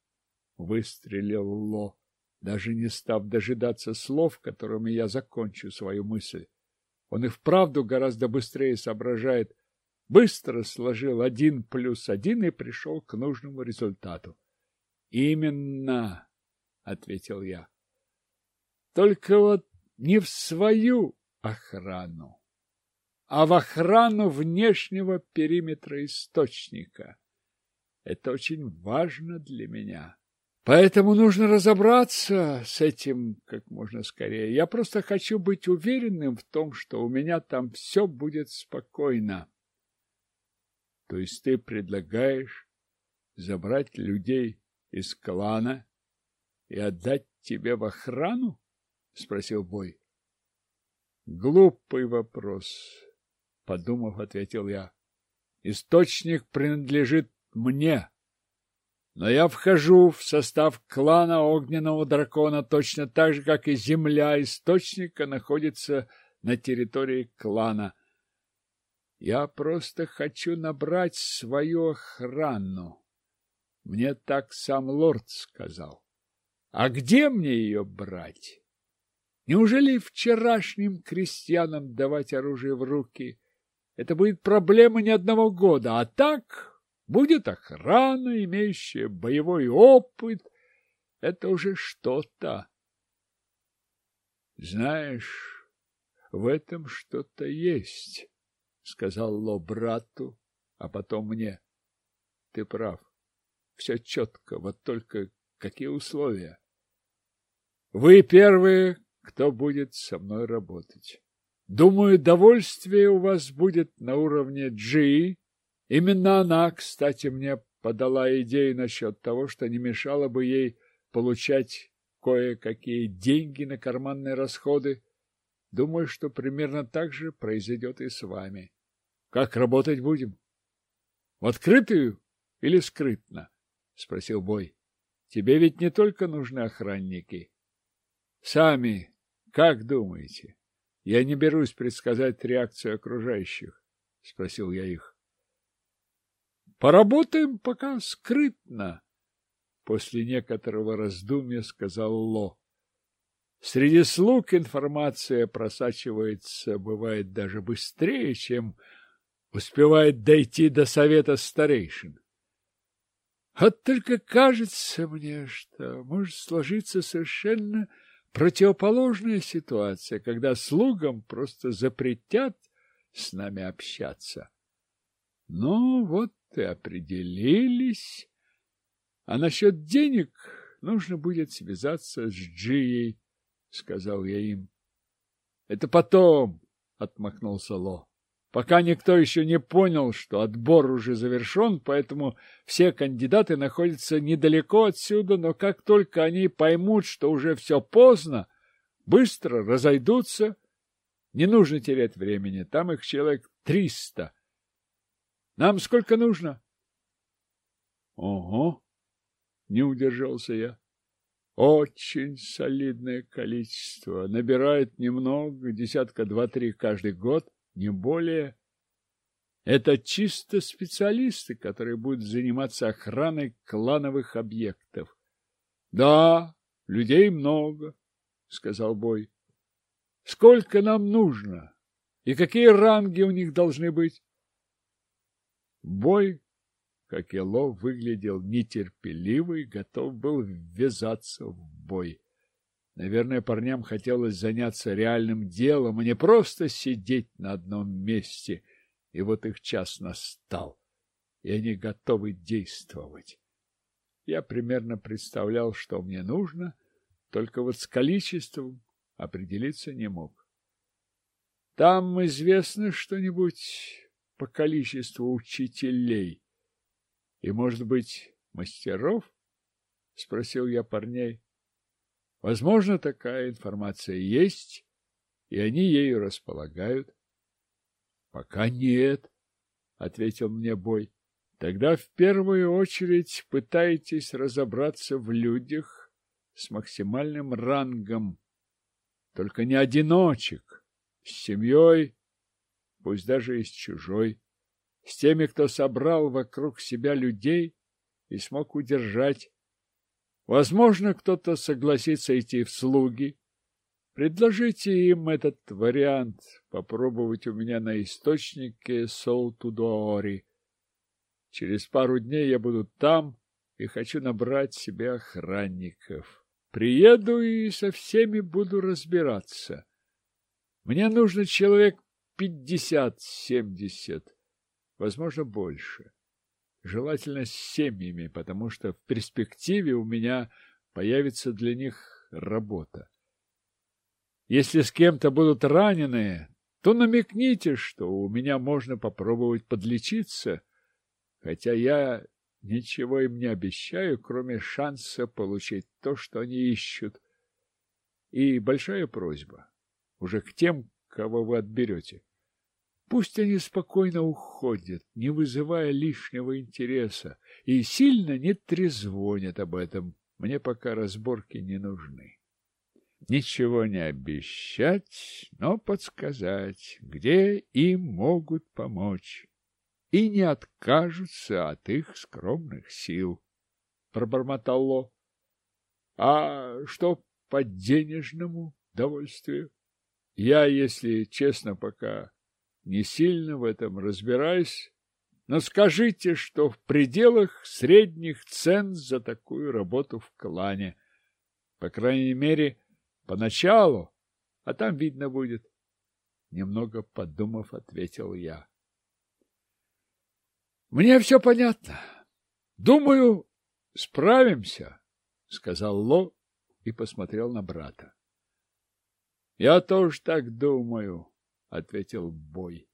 Выстрелил Ло, даже не став дожидаться слов, которыми я закончу свою мысль. Он и вправду гораздо быстрее соображает. Быстро сложил один плюс один и пришел к нужному результату. — Именно, — ответил я. — Только вот не в свою охрану, а в охрану внешнего периметра источника. Это очень важно для меня. Поэтому нужно разобраться с этим как можно скорее. Я просто хочу быть уверенным в том, что у меня там все будет спокойно. То есть ты предлагаешь забрать людей из клана и отдать тебе в охрану? — спросил Бой. — Глупый вопрос, — подумав, ответил я. — Источник принадлежит мне. Но я вхожу в состав клана огненного дракона точно так же, как и земля источника находится на территории клана. Я просто хочу набрать свою охрану. Мне так сам лорд сказал. А где мне ее брать? Неужели вчерашним крестьянам давать оружие в руки? Это будет проблема не одного года, а так Будет охрана, имеющая боевой опыт. Это уже что-то. Знаешь, в этом что-то есть, — сказал Ло брату, а потом мне. Ты прав. Все четко, вот только какие условия. Вы первые, кто будет со мной работать. Думаю, довольствие у вас будет на уровне G, Именно она, кстати, мне подала идею насчет того, что не мешало бы ей получать кое-какие деньги на карманные расходы. Думаю, что примерно так же произойдет и с вами. Как работать будем? В открытую или скрытно? — спросил Бой. — Тебе ведь не только нужны охранники. Сами как думаете? Я не берусь предсказать реакцию окружающих, — спросил я их. Поработаем пока скрытно, — после некоторого раздумья сказал Ло. Среди слуг информация просачивается, бывает даже быстрее, чем успевает дойти до совета старейшин. Вот только кажется мне, что может сложиться совершенно противоположная ситуация, когда слугам просто запретят с нами общаться. Ну, вот и определились. А насчет денег нужно будет связаться с Джией, — сказал я им. — Это потом, — отмахнулся Ло. Пока никто еще не понял, что отбор уже завершен, поэтому все кандидаты находятся недалеко отсюда, но как только они поймут, что уже все поздно, быстро разойдутся. Не нужно терять времени, там их человек триста. Нам сколько нужно? — Ого! — не удержался я. — Очень солидное количество. Набирает немного, десятка два-три каждый год, не более. Это чисто специалисты, которые будут заниматься охраной клановых объектов. — Да, людей много, — сказал Бой. — Сколько нам нужно? И какие ранги у них должны быть? Бой, как и Ло, выглядел нетерпеливый, готов был ввязаться в бой. Наверное, парням хотелось заняться реальным делом, а не просто сидеть на одном месте. И вот их час настал, и они готовы действовать. Я примерно представлял, что мне нужно, только вот с количеством определиться не мог. Там известно что-нибудь по количеству учителей и, может быть, мастеров? — спросил я парней. Возможно, такая информация есть, и они ею располагают. — Пока нет, — ответил мне Бой. — Тогда в первую очередь пытайтесь разобраться в людях с максимальным рангом. Только не одиночек, с семьей, пусть даже и с чужой, с теми, кто собрал вокруг себя людей и смог удержать Возможно, кто-то согласится идти в слуги. Предложите им этот вариант попробовать у меня на источнике Солтудори. Через пару дней я буду там и хочу набрать себе охранников. Приеду и со всеми буду разбираться. Мне нужно человек пятьдесят-семьдесят, возможно, больше желательно с семьями, потому что в перспективе у меня появится для них работа. Если с кем-то будут ранены, то намекните, что у меня можно попробовать подлечиться, хотя я ничего им не обещаю, кроме шанса получить то, что они ищут. И большая просьба уже к тем, кого вы отберете. Пусть они спокойно уходят, не вызывая лишнего интереса, и сильно не трезвонят об этом. Мне пока разборки не нужны. Ничего не обещать, но подсказать, где им могут помочь, и не откажутся от их скромных сил. Пробормотал Ло. А что по денежному довольствию? Я, если честно, пока не сильно в этом разбираюсь, но скажите, что в пределах средних цен за такую работу в клане. По крайней мере, поначалу, а там видно будет. Немного подумав, ответил я. Мне все понятно. Думаю, справимся, сказал Ло и посмотрел на брата. Я тоже так думаю, — ответил Бой.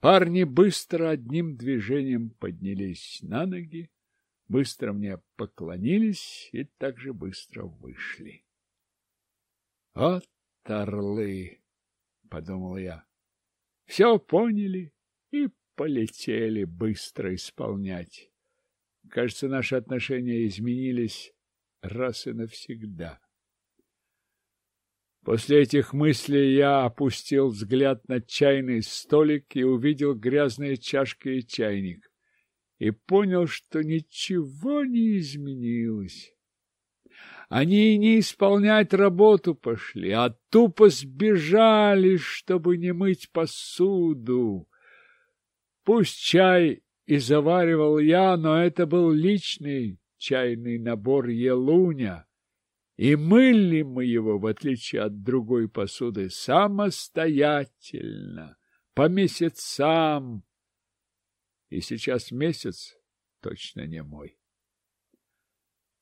Парни быстро одним движением поднялись на ноги, быстро мне поклонились и также быстро вышли. «Вот орлы!» — подумал я. «Все поняли и полетели быстро исполнять. Кажется, наши отношения изменились раз и навсегда». После этих мыслей я опустил взгляд на чайный столик и увидел грязные чашки и чайник. И понял, что ничего не изменилось. Они не исполнять работу пошли, а тупо сбежали, чтобы не мыть посуду. Пусть чай и заваривал я, но это был личный чайный набор Елуня и мыли мы его, в отличие от другой посуды, самостоятельно, по месяцам. И сейчас месяц точно не мой.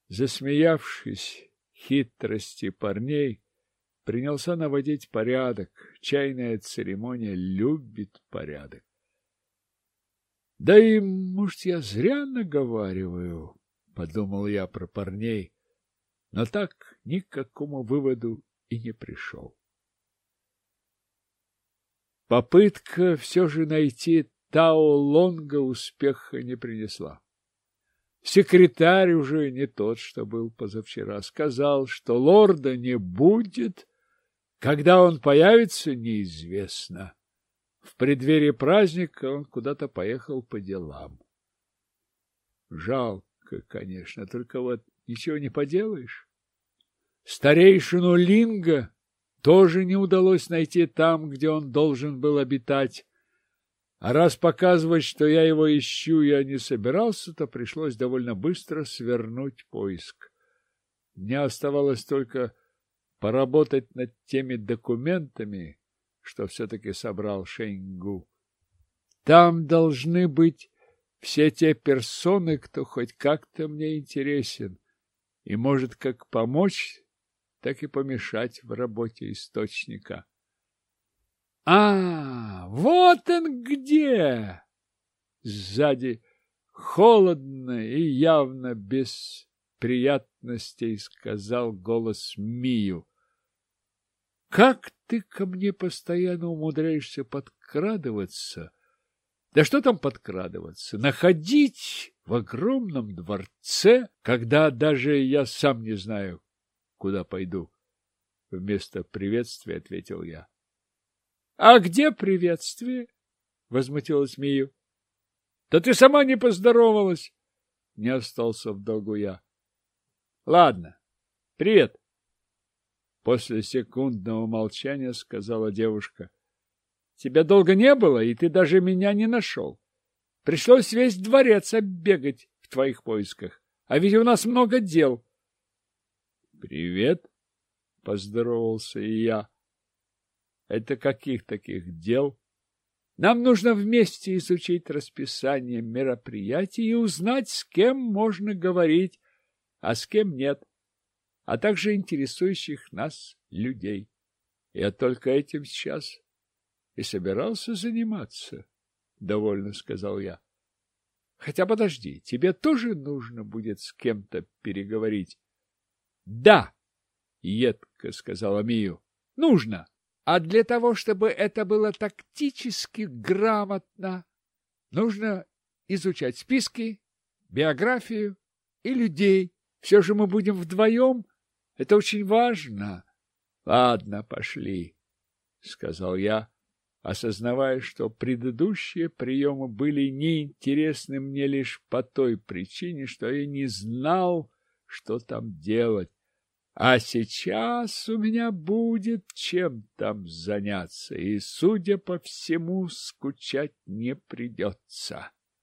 Засмеявшись хитрости парней, принялся наводить порядок. Чайная церемония любит порядок. Да и, может, я зря наговариваю, — подумал я про парней, но так ни к какому выводу и не пришел. Попытка все же найти Тао Лонга успеха не принесла. Секретарь уже не тот, что был позавчера, сказал, что лорда не будет, когда он появится, неизвестно. В преддверии праздника он куда-то поехал по делам. Жалко, конечно, только вот ничего не поделаешь. Старейшину Линга тоже не удалось найти там, где он должен был обитать. А раз показывать, что я его ищу, я не собирался, то пришлось довольно быстро свернуть поиск. Мне оставалось только поработать над теми документами, что все-таки собрал Шеньгу. Там должны быть все те персоны, кто хоть как-то мне интересен и может как помочь, так и помешать в работе источника. А, вот он где! Сзади холодно и явно без приятностей сказал голос Мию. Как ты ко мне постоянно умудряешься подкрадываться? Да что там подкрадываться? Находить в огромном дворце, когда даже я сам не знаю, куда пойду. Вместо приветствия ответил я. — А где приветствие? — возмутилась Мию. — Да ты сама не поздоровалась. Не остался в долгу я. — Ладно. Привет. После секундного молчания сказала девушка. — Тебя долго не было, и ты даже меня не нашел. Пришлось весь дворец оббегать в твоих поисках. А ведь у нас много дел. — Привет, — поздоровался и я. Это каких таких дел? Нам нужно вместе изучить расписание мероприятий и узнать, с кем можно говорить, а с кем нет, а также интересующих нас людей. Я только этим сейчас и собирался заниматься, — довольно сказал я. Хотя подожди, тебе тоже нужно будет с кем-то переговорить. — Да, — едко сказала Мию, — нужно. А для того, чтобы это было тактически грамотно, нужно изучать списки, биографию и людей. Все же мы будем вдвоем. Это очень важно. Ладно, пошли, — сказал я, осознавая, что предыдущие приемы были неинтересны мне лишь по той причине, что я не знал, что там делать. А сейчас у меня будет чем там заняться, и, судя по всему, скучать не придется.